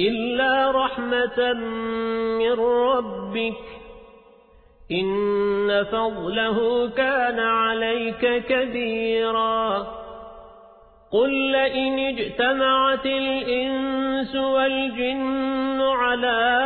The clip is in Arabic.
إلا رحمة من ربك إن فضله كان عليك كبيرا قل لئن اجتمعت الإنس والجن على